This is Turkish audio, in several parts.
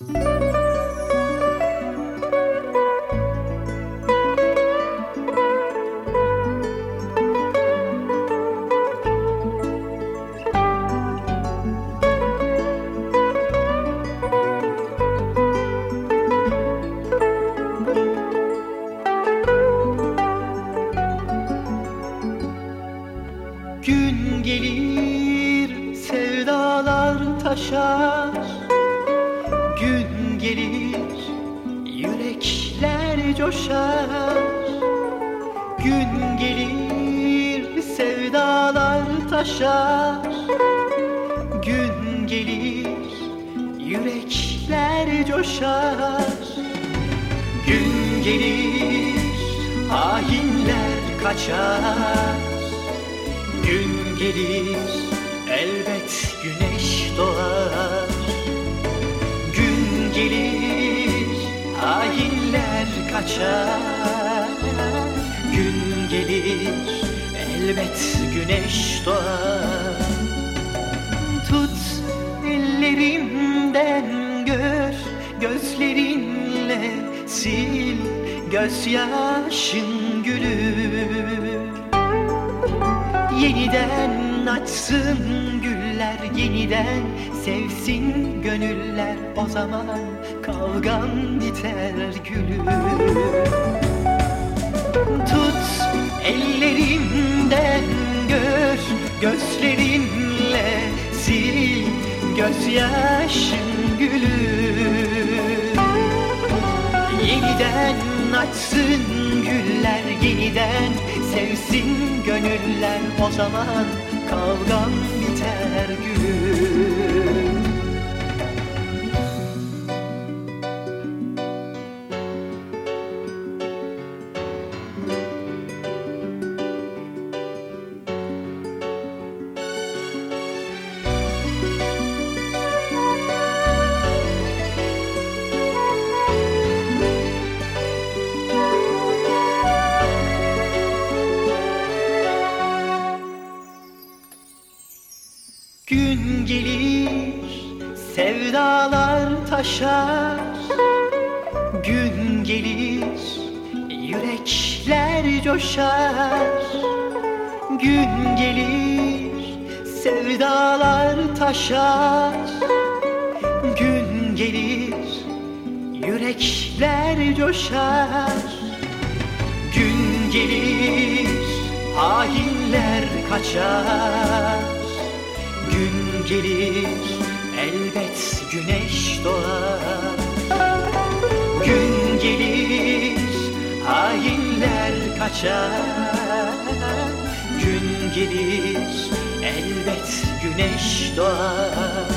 Gün gelir sevdalar taşar gelir yürekler coşar. Gün gelir sevdalar taşar. Gün gelir yürekler coşar. Gün gelir hainler kaçar. Gün gelir elbet güneş doğar gelir hainler kaçar. Gün gelir elbet güneş doğar. Tut ellerimden gör gözlerinle sil gözyaşın gülür Yeniden açsın güller yeniden sevsin gönüller o zaman kavgan biter gülüm. Tut ellerimden gör gözlerinle sil gözyaşın gülüm. Yeniden açsın güller yeniden sevsin gönüller o zaman kavgam biter gülüm Gün gelir sevdalar taşar. Gün gelir yürekler coşar. Gün gelir sevdalar taşar. Gün gelir yürekler coşar. Gün gelir hainler kaçar gelir elbet güneş doğar. Gün gelir hainler kaçar. Gün gelir elbet güneş doğar.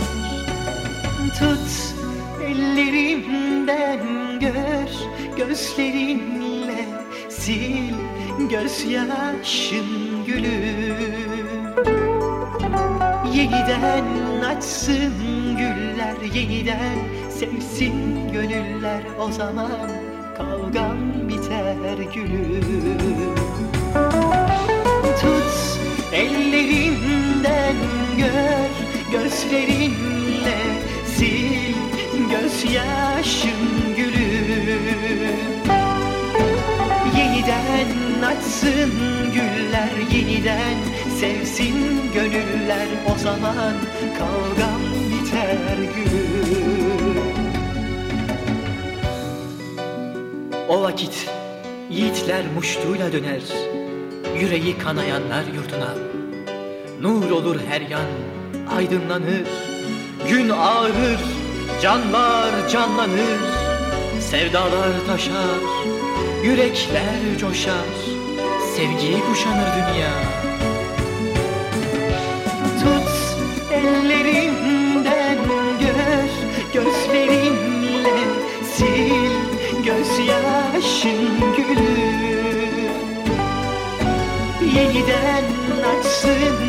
Tut ellerimden gör gözlerinle sil gözyaşın gülüm Yeniden açsın güller yeniden sevsin gönüller. O zaman kavgam biter gülüm. Tut ellerimden gör gözlerinle sil gözyaşın Yeniden açsın güller yeniden sevsin gönüller. O zaman kavgam biter gülüm O vakit yiğitler muştuyla döner Yüreği kanayanlar yurduna. Nur olur her yan aydınlanır Gün ağrır canlar canlanır. Sevdalar taşar Yürekler coşar Sevgiyi kuşanır dünya. Tut ellerimden gör Gözlerimle sil Gözyaşın gülü. Yeniden açsın